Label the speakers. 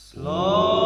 Speaker 1: Slow.